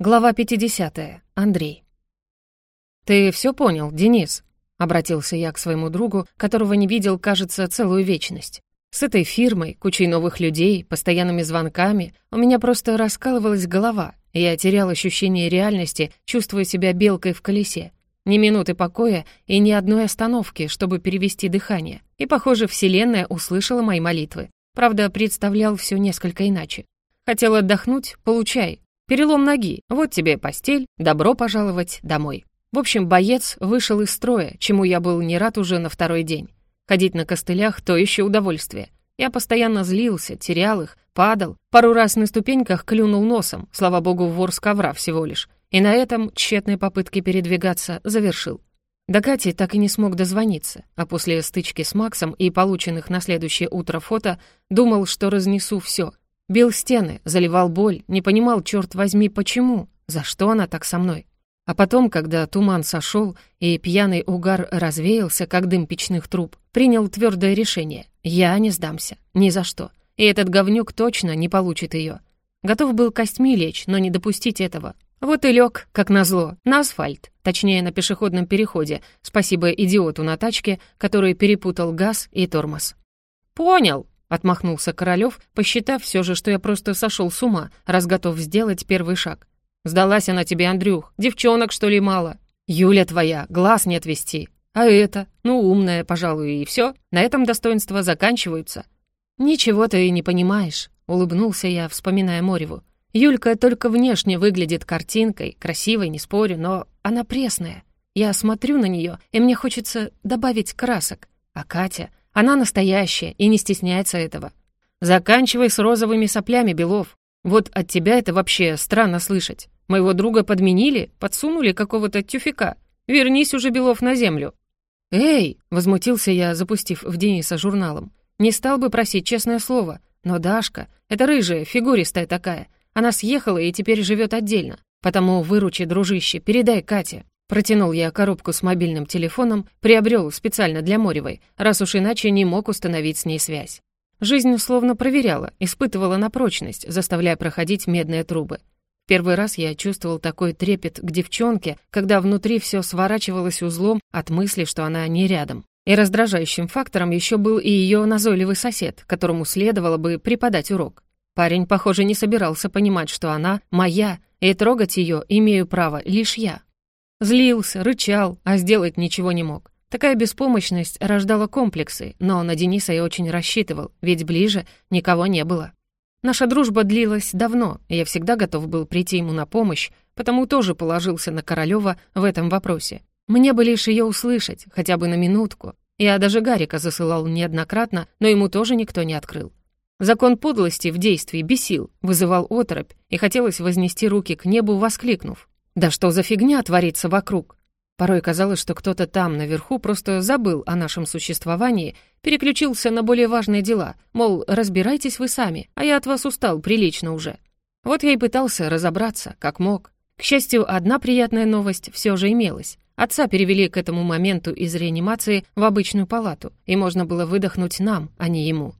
Глава 50. Андрей. «Ты все понял, Денис?» — обратился я к своему другу, которого не видел, кажется, целую вечность. С этой фирмой, кучей новых людей, постоянными звонками у меня просто раскалывалась голова, я терял ощущение реальности, чувствуя себя белкой в колесе. Ни минуты покоя и ни одной остановки, чтобы перевести дыхание. И, похоже, Вселенная услышала мои молитвы. Правда, представлял все несколько иначе. Хотел отдохнуть — получай, Перелом ноги, вот тебе постель, добро пожаловать домой. В общем, боец вышел из строя, чему я был не рад уже на второй день. Ходить на костылях — то еще удовольствие. Я постоянно злился, терял их, падал, пару раз на ступеньках клюнул носом, слава богу, вор с ковра всего лишь. И на этом тщетные попытки передвигаться завершил. До Кати так и не смог дозвониться, а после стычки с Максом и полученных на следующее утро фото думал, что разнесу все, Бил стены, заливал боль, не понимал, черт возьми, почему, за что она так со мной. А потом, когда туман сошел и пьяный угар развеялся, как дым печных труб, принял твердое решение. Я не сдамся, ни за что. И этот говнюк точно не получит ее. Готов был костьми лечь, но не допустить этого. Вот и лег, как назло, на асфальт, точнее, на пешеходном переходе, спасибо идиоту на тачке, который перепутал газ и тормоз. «Понял», Отмахнулся Королёв, посчитав все же, что я просто сошел с ума, раз готов сделать первый шаг. «Сдалась она тебе, Андрюх. Девчонок, что ли, мало? Юля твоя, глаз не отвести. А это? Ну, умная, пожалуй, и все. На этом достоинства заканчиваются». «Ничего ты и не понимаешь», — улыбнулся я, вспоминая Мореву. «Юлька только внешне выглядит картинкой, красивой, не спорю, но она пресная. Я смотрю на нее, и мне хочется добавить красок. А Катя...» Она настоящая и не стесняется этого. Заканчивай с розовыми соплями, Белов. Вот от тебя это вообще странно слышать. Моего друга подменили, подсунули какого-то тюфика. Вернись уже, Белов, на землю». «Эй!» — возмутился я, запустив в Дениса журналом. «Не стал бы просить честное слово, но Дашка, это рыжая, фигуристая такая, она съехала и теперь живет отдельно. Потому выручи, дружище, передай Кате. Протянул я коробку с мобильным телефоном, приобрел специально для Моревой, раз уж иначе не мог установить с ней связь. Жизнь словно проверяла, испытывала на прочность, заставляя проходить медные трубы. Первый раз я чувствовал такой трепет к девчонке, когда внутри все сворачивалось узлом от мысли, что она не рядом. И раздражающим фактором еще был и ее назойливый сосед, которому следовало бы преподать урок. Парень, похоже, не собирался понимать, что она моя, и трогать ее имею право лишь я. Злился, рычал, а сделать ничего не мог. Такая беспомощность рождала комплексы, но на Дениса я очень рассчитывал, ведь ближе никого не было. Наша дружба длилась давно, и я всегда готов был прийти ему на помощь, потому тоже положился на Королёва в этом вопросе. Мне бы лишь ее услышать, хотя бы на минутку. Я даже Гарика засылал неоднократно, но ему тоже никто не открыл. Закон подлости в действии бесил, вызывал оторопь, и хотелось вознести руки к небу, воскликнув. Да что за фигня творится вокруг? Порой казалось, что кто-то там, наверху, просто забыл о нашем существовании, переключился на более важные дела, мол, разбирайтесь вы сами, а я от вас устал прилично уже. Вот я и пытался разобраться, как мог. К счастью, одна приятная новость все же имелась. Отца перевели к этому моменту из реанимации в обычную палату, и можно было выдохнуть нам, а не ему.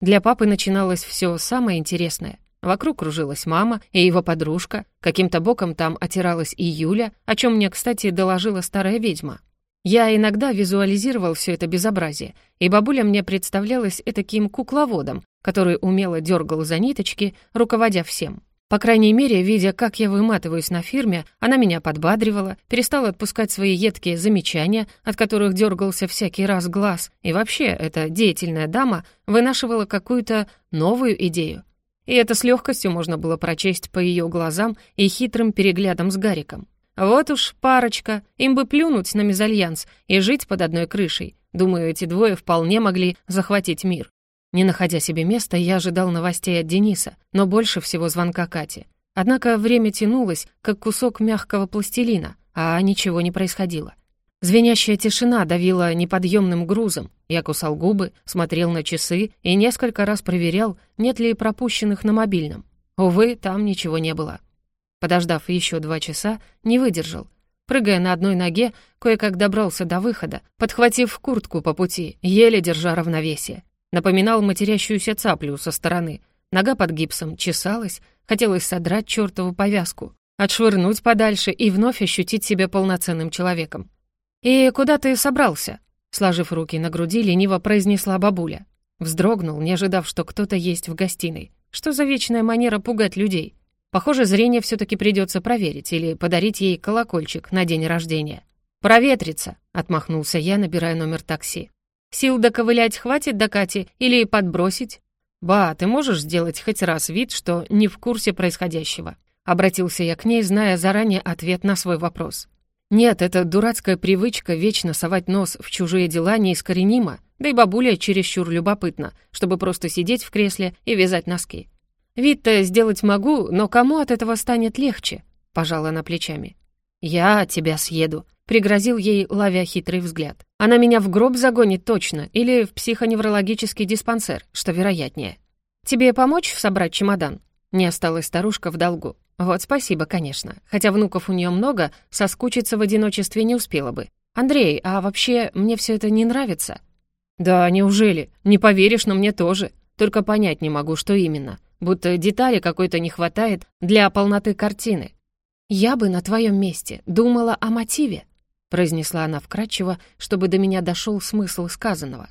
Для папы начиналось все самое интересное. Вокруг кружилась мама и его подружка. Каким-то боком там отиралась и Юля, о чем мне, кстати, доложила старая ведьма. Я иногда визуализировал все это безобразие, и бабуля мне представлялась таким кукловодом, который умело дергал за ниточки, руководя всем. По крайней мере, видя, как я выматываюсь на фирме, она меня подбадривала, перестала отпускать свои едкие замечания, от которых дергался всякий раз глаз, и вообще эта деятельная дама вынашивала какую-то новую идею, и это с легкостью можно было прочесть по ее глазам и хитрым переглядам с Гариком. Вот уж парочка, им бы плюнуть на мезальянс и жить под одной крышей. Думаю, эти двое вполне могли захватить мир. Не находя себе места, я ожидал новостей от Дениса, но больше всего звонка Кати. Однако время тянулось, как кусок мягкого пластилина, а ничего не происходило. Звенящая тишина давила неподъемным грузом. Я кусал губы, смотрел на часы и несколько раз проверял, нет ли пропущенных на мобильном. Увы, там ничего не было. Подождав еще два часа, не выдержал. Прыгая на одной ноге, кое-как добрался до выхода, подхватив куртку по пути, еле держа равновесие. Напоминал матерящуюся цаплю со стороны. Нога под гипсом чесалась, хотелось содрать чертову повязку. отшвырнуть подальше и вновь ощутить себя полноценным человеком. «И куда ты собрался?» Сложив руки на груди, лениво произнесла бабуля. Вздрогнул, не ожидав, что кто-то есть в гостиной. Что за вечная манера пугать людей? Похоже, зрение все таки придется проверить или подарить ей колокольчик на день рождения. «Проветриться», — отмахнулся я, набирая номер такси. «Сил доковылять хватит до Кати или подбросить?» «Ба, ты можешь сделать хоть раз вид, что не в курсе происходящего?» Обратился я к ней, зная заранее ответ на свой вопрос. Нет, эта дурацкая привычка вечно совать нос в чужие дела неискоренима, да и бабуля чересчур любопытна, чтобы просто сидеть в кресле и вязать носки. Вид-то сделать могу, но кому от этого станет легче? Пожала она плечами. Я тебя съеду, пригрозил ей, ловя хитрый взгляд. Она меня в гроб загонит точно или в психоневрологический диспансер, что вероятнее. Тебе помочь собрать чемодан? Не осталась старушка в долгу. Вот спасибо, конечно. Хотя внуков у нее много, соскучиться в одиночестве не успела бы. Андрей, а вообще мне все это не нравится. Да, неужели? Не поверишь, но мне тоже. Только понять не могу, что именно. Будто детали какой-то не хватает для полноты картины. Я бы на твоем месте думала о мотиве, произнесла она вкратчиво, чтобы до меня дошел смысл сказанного.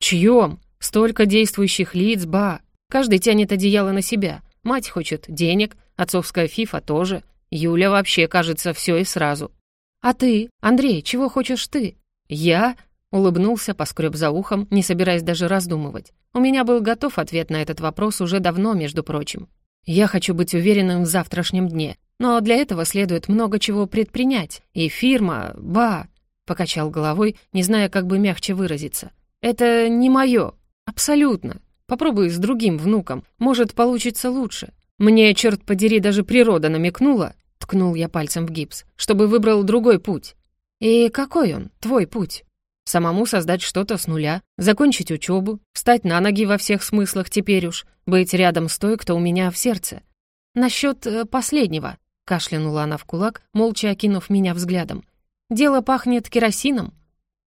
Чьем? Столько действующих лиц, ба. Каждый тянет одеяло на себя. Мать хочет денег, отцовская фифа тоже. Юля вообще, кажется, все и сразу. А ты, Андрей, чего хочешь ты? Я Улыбнулся, поскреб за ухом, не собираясь даже раздумывать. У меня был готов ответ на этот вопрос уже давно, между прочим. Я хочу быть уверенным в завтрашнем дне, но для этого следует много чего предпринять. И фирма, ба, покачал головой, не зная, как бы мягче выразиться. Это не мое. Абсолютно. Попробуй с другим внуком, может, получится лучше. Мне, черт подери, даже природа намекнула, ткнул я пальцем в гипс, чтобы выбрал другой путь. И какой он, твой путь? Самому создать что-то с нуля, закончить учебу, встать на ноги во всех смыслах теперь уж, быть рядом с той, кто у меня в сердце. Насчет э, последнего, кашлянула она в кулак, молча окинув меня взглядом. Дело пахнет керосином.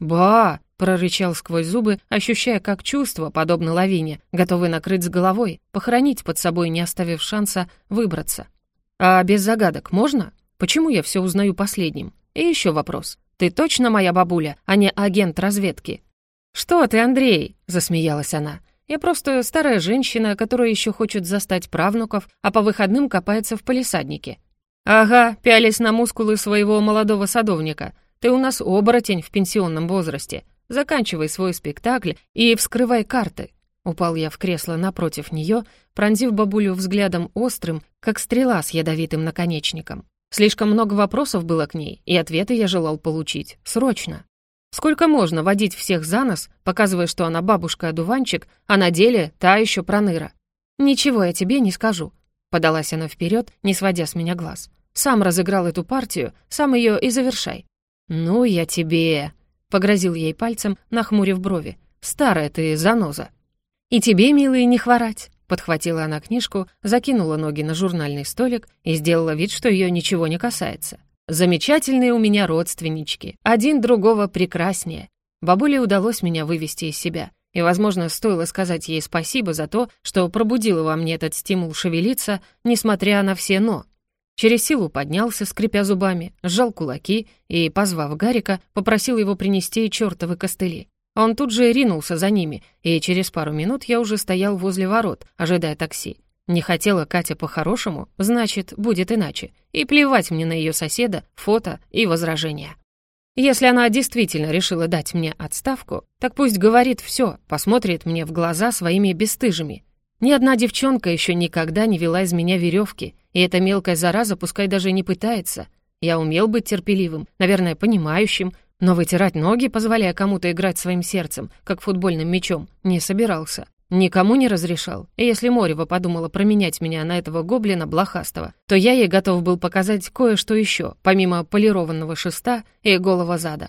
Ба! Прорычал сквозь зубы, ощущая, как чувство, подобно лавине, готовы накрыть с головой, похоронить под собой, не оставив шанса выбраться. А без загадок можно? Почему я все узнаю последним? И еще вопрос. Ты точно моя бабуля, а не агент разведки?» «Что ты, Андрей?» — засмеялась она. «Я просто старая женщина, которая еще хочет застать правнуков, а по выходным копается в палисаднике». «Ага, пялись на мускулы своего молодого садовника. Ты у нас оборотень в пенсионном возрасте. Заканчивай свой спектакль и вскрывай карты». Упал я в кресло напротив нее, пронзив бабулю взглядом острым, как стрела с ядовитым наконечником. Слишком много вопросов было к ней, и ответы я желал получить. Срочно. Сколько можно водить всех за нос, показывая, что она бабушка-одуванчик, а на деле та еще проныра? «Ничего я тебе не скажу», — подалась она вперед, не сводя с меня глаз. «Сам разыграл эту партию, сам ее и завершай». «Ну, я тебе...» — погрозил ей пальцем, нахмурив брови. «Старая ты заноза». «И тебе, милый, не хворать. Подхватила она книжку, закинула ноги на журнальный столик и сделала вид, что ее ничего не касается. «Замечательные у меня родственнички, один другого прекраснее». Бабуле удалось меня вывести из себя. И, возможно, стоило сказать ей спасибо за то, что пробудила во мне этот стимул шевелиться, несмотря на все «но». Через силу поднялся, скрипя зубами, сжал кулаки и, позвав Гарика, попросил его принести чертовы костыли. Он тут же ринулся за ними, и через пару минут я уже стоял возле ворот, ожидая такси. Не хотела Катя по-хорошему, значит, будет иначе. И плевать мне на ее соседа, фото и возражения. Если она действительно решила дать мне отставку, так пусть говорит все, посмотрит мне в глаза своими бесстыжими. Ни одна девчонка еще никогда не вела из меня веревки, и эта мелкая зараза пускай даже не пытается. Я умел быть терпеливым, наверное, понимающим, но вытирать ноги, позволяя кому-то играть своим сердцем, как футбольным мячом, не собирался. Никому не разрешал. И если Морева подумала променять меня на этого гоблина блохастого, то я ей готов был показать кое-что еще, помимо полированного шеста и голого зада.